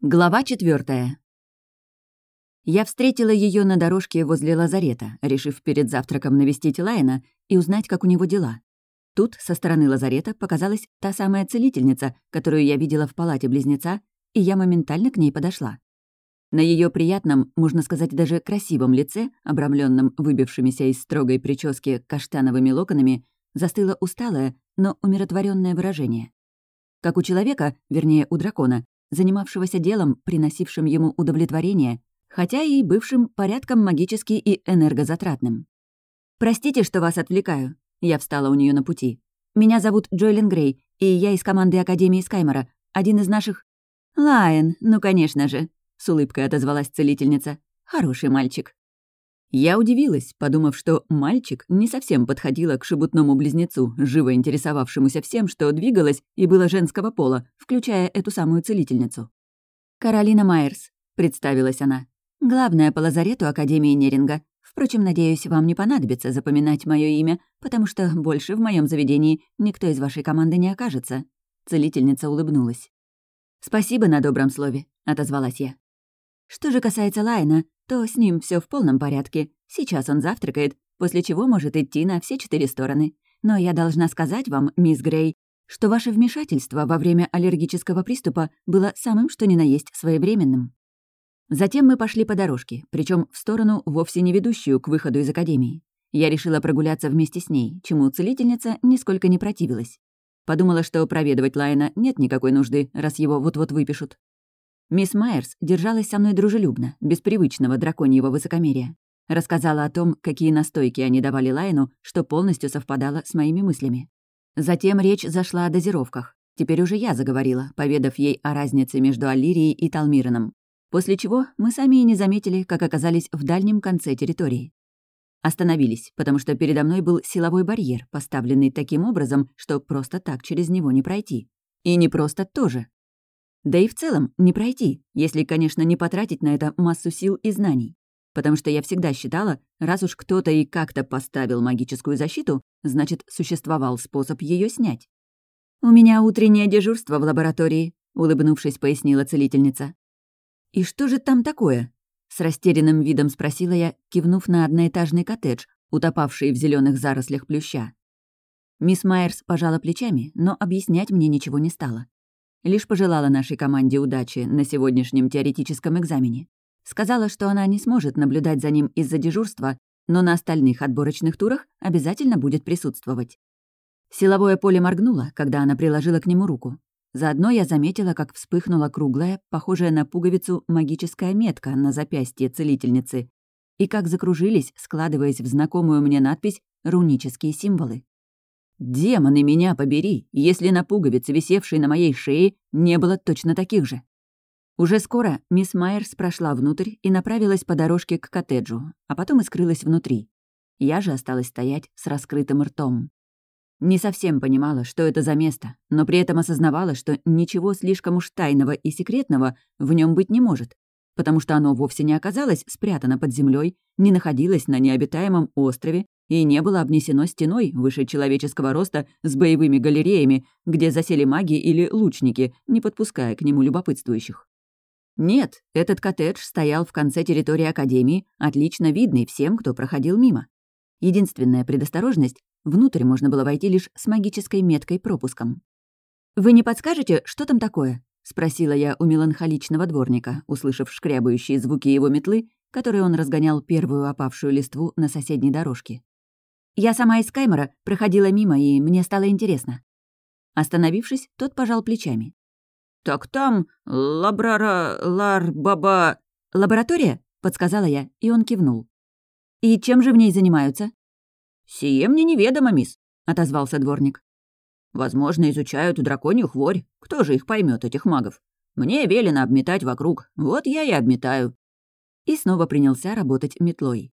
Глава четвертая. Я встретила ее на дорожке возле лазарета, решив перед завтраком навестить Лайна и узнать, как у него дела. Тут со стороны лазарета показалась та самая целительница, которую я видела в палате близнеца, и я моментально к ней подошла. На ее приятном, можно сказать, даже красивом лице, обрамленном выбившимися из строгой прически каштановыми локонами, застыло усталое, но умиротворенное выражение. Как у человека, вернее, у дракона, занимавшегося делом, приносившим ему удовлетворение, хотя и бывшим порядком магически и энергозатратным. «Простите, что вас отвлекаю», — я встала у нее на пути. «Меня зовут Джоэлин Грей, и я из команды Академии Скаймора, один из наших...» «Лайен, ну, конечно же», — с улыбкой отозвалась целительница. «Хороший мальчик». Я удивилась, подумав, что мальчик не совсем подходила к шебутному близнецу, живо интересовавшемуся всем, что двигалось и было женского пола, включая эту самую целительницу. «Каролина Майерс», — представилась она. «Главная по лазарету Академии Неринга. Впрочем, надеюсь, вам не понадобится запоминать мое имя, потому что больше в моем заведении никто из вашей команды не окажется». Целительница улыбнулась. «Спасибо на добром слове», — отозвалась я. «Что же касается Лайна, то с ним все в полном порядке. Сейчас он завтракает, после чего может идти на все четыре стороны. Но я должна сказать вам, мисс Грей, что ваше вмешательство во время аллергического приступа было самым что ни на есть своевременным. Затем мы пошли по дорожке, причем в сторону, вовсе не ведущую к выходу из академии. Я решила прогуляться вместе с ней, чему целительница нисколько не противилась. Подумала, что проведывать Лайна нет никакой нужды, раз его вот-вот выпишут. Мисс Майерс держалась со мной дружелюбно, без привычного драконьего высокомерия. Рассказала о том, какие настойки они давали Лайну, что полностью совпадало с моими мыслями. Затем речь зашла о дозировках. Теперь уже я заговорила, поведав ей о разнице между Аллирией и Талмираном. После чего мы сами и не заметили, как оказались в дальнем конце территории. Остановились, потому что передо мной был силовой барьер, поставленный таким образом, что просто так через него не пройти. И не просто тоже. Да и в целом не пройти, если, конечно, не потратить на это массу сил и знаний. Потому что я всегда считала, раз уж кто-то и как-то поставил магическую защиту, значит, существовал способ ее снять. «У меня утреннее дежурство в лаборатории», — улыбнувшись, пояснила целительница. «И что же там такое?» — с растерянным видом спросила я, кивнув на одноэтажный коттедж, утопавший в зеленых зарослях плюща. Мисс Майерс пожала плечами, но объяснять мне ничего не стала. Лишь пожелала нашей команде удачи на сегодняшнем теоретическом экзамене. Сказала, что она не сможет наблюдать за ним из-за дежурства, но на остальных отборочных турах обязательно будет присутствовать. Силовое поле моргнуло, когда она приложила к нему руку. Заодно я заметила, как вспыхнула круглая, похожая на пуговицу, магическая метка на запястье целительницы, и как закружились, складываясь в знакомую мне надпись, рунические символы. Демоны меня побери, если на пуговице, висевшей на моей шее, не было точно таких же. Уже скоро мисс Майерс прошла внутрь и направилась по дорожке к коттеджу, а потом и скрылась внутри. Я же осталась стоять с раскрытым ртом. Не совсем понимала, что это за место, но при этом осознавала, что ничего слишком уж тайного и секретного в нем быть не может, потому что оно вовсе не оказалось спрятано под землей, не находилось на необитаемом острове и не было обнесено стеной выше человеческого роста с боевыми галереями, где засели маги или лучники, не подпуская к нему любопытствующих. Нет, этот коттедж стоял в конце территории Академии, отлично видный всем, кто проходил мимо. Единственная предосторожность — внутрь можно было войти лишь с магической меткой-пропуском. «Вы не подскажете, что там такое?» — спросила я у меланхоличного дворника, услышав шкрябающие звуки его метлы, которые он разгонял первую опавшую листву на соседней дорожке. Я сама из Каймора проходила мимо, и мне стало интересно. Остановившись, тот пожал плечами. «Так там лабрара... лар-баба...» «Лаборатория?» — подсказала я, и он кивнул. «И чем же в ней занимаются?» «Сие мне неведомо, мисс», — отозвался дворник. «Возможно, изучают драконью хворь. Кто же их поймет, этих магов? Мне велено обметать вокруг. Вот я и обметаю». И снова принялся работать метлой.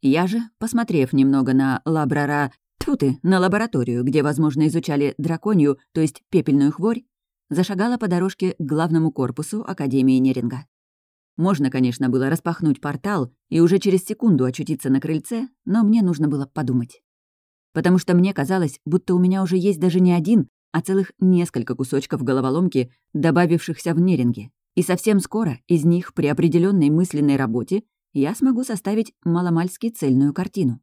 Я же, посмотрев немного на лабрара... Тьфу ты, на лабораторию, где, возможно, изучали драконью, то есть пепельную хворь, зашагала по дорожке к главному корпусу Академии Неринга. Можно, конечно, было распахнуть портал и уже через секунду очутиться на крыльце, но мне нужно было подумать. Потому что мне казалось, будто у меня уже есть даже не один, а целых несколько кусочков головоломки, добавившихся в Неринге, И совсем скоро из них при определенной мысленной работе я смогу составить маломальски цельную картину.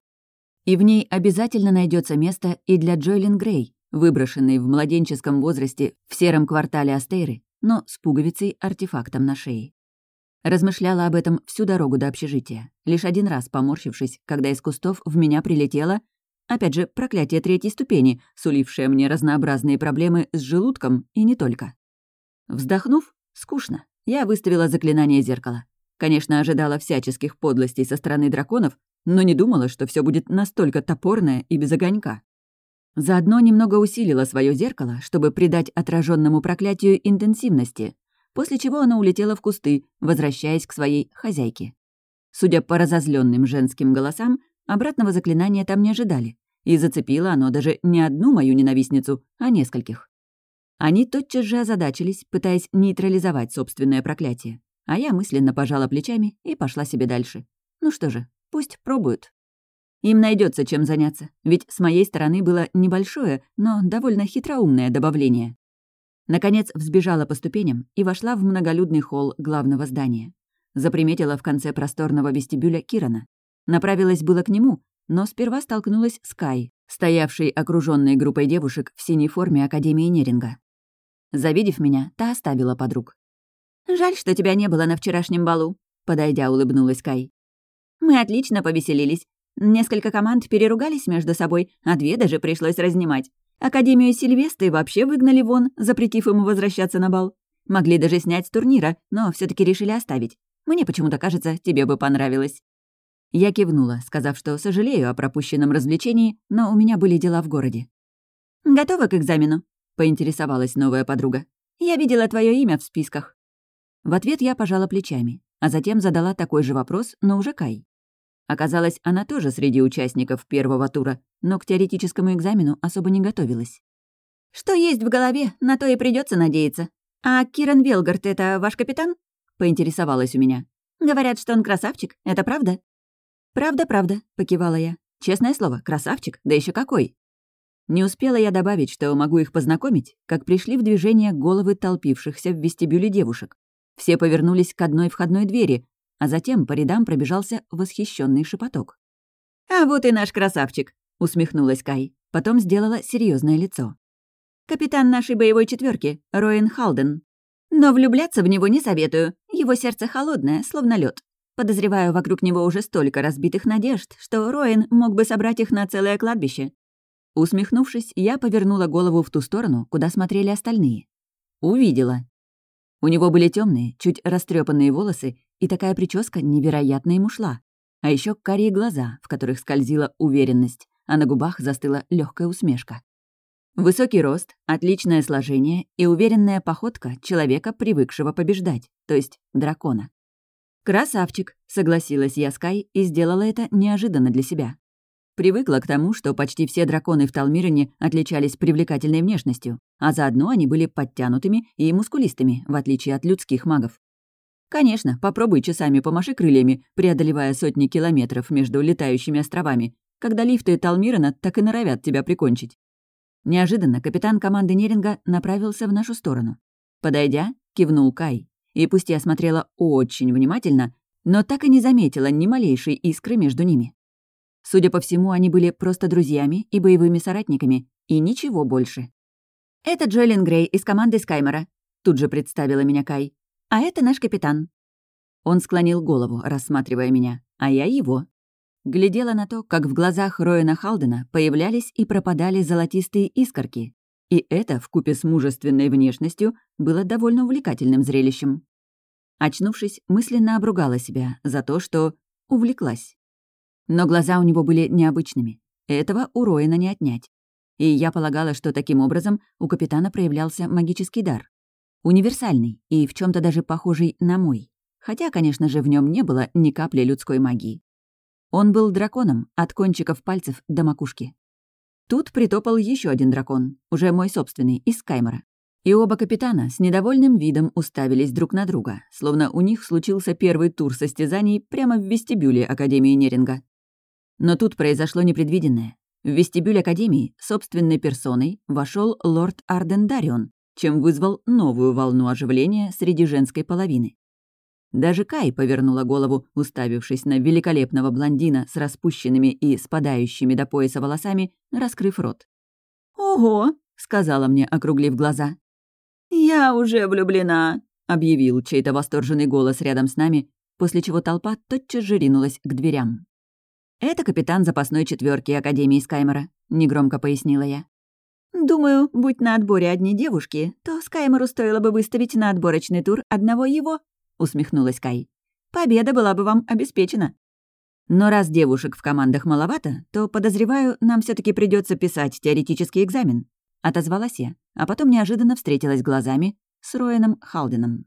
И в ней обязательно найдется место и для Джоэлин Грей, выброшенной в младенческом возрасте в сером квартале Астейры, но с пуговицей-артефактом на шее. Размышляла об этом всю дорогу до общежития, лишь один раз поморщившись, когда из кустов в меня прилетело, опять же, проклятие третьей ступени, сулившее мне разнообразные проблемы с желудком и не только. Вздохнув, скучно, я выставила заклинание зеркала. Конечно, ожидала всяческих подлостей со стороны драконов, но не думала, что все будет настолько топорное и без огонька. Заодно немного усилила свое зеркало, чтобы придать отраженному проклятию интенсивности, после чего оно улетело в кусты, возвращаясь к своей хозяйке. Судя по разозленным женским голосам, обратного заклинания там не ожидали, и зацепило оно даже не одну мою ненавистницу, а нескольких. Они тотчас же озадачились, пытаясь нейтрализовать собственное проклятие, а я мысленно пожала плечами и пошла себе дальше. Ну что же, пусть пробуют. Им найдется чем заняться, ведь с моей стороны было небольшое, но довольно хитроумное добавление. Наконец взбежала по ступеням и вошла в многолюдный холл главного здания. Заприметила в конце просторного вестибюля Кирана. Направилась было к нему, но сперва столкнулась с Кай, стоявшей окруженной группой девушек в синей форме Академии Неринга. Завидев меня, та оставила подруг. «Жаль, что тебя не было на вчерашнем балу», — подойдя, улыбнулась Кай. «Мы отлично повеселились, Несколько команд переругались между собой, а две даже пришлось разнимать. Академию Сильвестры вообще выгнали вон, запретив ему возвращаться на бал. Могли даже снять с турнира, но все таки решили оставить. Мне почему-то кажется, тебе бы понравилось». Я кивнула, сказав, что сожалею о пропущенном развлечении, но у меня были дела в городе. «Готова к экзамену?» — поинтересовалась новая подруга. «Я видела твое имя в списках». В ответ я пожала плечами, а затем задала такой же вопрос, но уже Кай. Оказалось, она тоже среди участников первого тура, но к теоретическому экзамену особо не готовилась. «Что есть в голове, на то и придется надеяться. А Киран Велгард — это ваш капитан?» — поинтересовалась у меня. «Говорят, что он красавчик, это правда?» «Правда, правда», — покивала я. «Честное слово, красавчик, да еще какой!» Не успела я добавить, что могу их познакомить, как пришли в движение головы толпившихся в вестибюле девушек. Все повернулись к одной входной двери, а затем по рядам пробежался восхищенный шепоток. «А вот и наш красавчик!» — усмехнулась Кай. Потом сделала серьезное лицо. «Капитан нашей боевой четверки, Роэн Халден. Но влюбляться в него не советую. Его сердце холодное, словно лед. Подозреваю, вокруг него уже столько разбитых надежд, что Роэн мог бы собрать их на целое кладбище». Усмехнувшись, я повернула голову в ту сторону, куда смотрели остальные. Увидела. У него были темные, чуть растрепанные волосы и такая прическа невероятно ему шла. А еще карие глаза, в которых скользила уверенность, а на губах застыла легкая усмешка. Высокий рост, отличное сложение и уверенная походка человека, привыкшего побеждать, то есть дракона. «Красавчик», — согласилась я с и сделала это неожиданно для себя. Привыкла к тому, что почти все драконы в Талмирене отличались привлекательной внешностью, а заодно они были подтянутыми и мускулистыми, в отличие от людских магов. Конечно, попробуй часами помаши крыльями, преодолевая сотни километров между летающими островами, когда лифты Талмирана так и норовят тебя прикончить. Неожиданно капитан команды Неринга направился в нашу сторону. Подойдя, кивнул Кай. И пусть я смотрела очень внимательно, но так и не заметила ни малейшей искры между ними. Судя по всему, они были просто друзьями и боевыми соратниками, и ничего больше. «Это Джоэлин Грей из команды Скаймера», — тут же представила меня Кай. А это наш капитан». Он склонил голову, рассматривая меня, а я его. Глядела на то, как в глазах Роэна Халдена появлялись и пропадали золотистые искорки. И это, вкупе с мужественной внешностью, было довольно увлекательным зрелищем. Очнувшись, мысленно обругала себя за то, что увлеклась. Но глаза у него были необычными. Этого у Роэна не отнять. И я полагала, что таким образом у капитана проявлялся магический дар. Универсальный и в чем то даже похожий на мой. Хотя, конечно же, в нем не было ни капли людской магии. Он был драконом от кончиков пальцев до макушки. Тут притопал еще один дракон, уже мой собственный, из Каймера. И оба капитана с недовольным видом уставились друг на друга, словно у них случился первый тур состязаний прямо в вестибюле Академии Неринга. Но тут произошло непредвиденное. В вестибюль Академии собственной персоной вошел лорд Арден Дарион, чем вызвал новую волну оживления среди женской половины. Даже Кай повернула голову, уставившись на великолепного блондина с распущенными и спадающими до пояса волосами, раскрыв рот. «Ого!» — сказала мне, округлив глаза. «Я уже влюблена!» — объявил чей-то восторженный голос рядом с нами, после чего толпа тотчас же ринулась к дверям. «Это капитан запасной четверки Академии Скаймора», — негромко пояснила я. «Думаю, будь на отборе одни девушки, то Скаймору стоило бы выставить на отборочный тур одного его», — усмехнулась Кай. «Победа была бы вам обеспечена». «Но раз девушек в командах маловато, то, подозреваю, нам все таки придется писать теоретический экзамен», — отозвалась я, а потом неожиданно встретилась глазами с Роэном Халденом.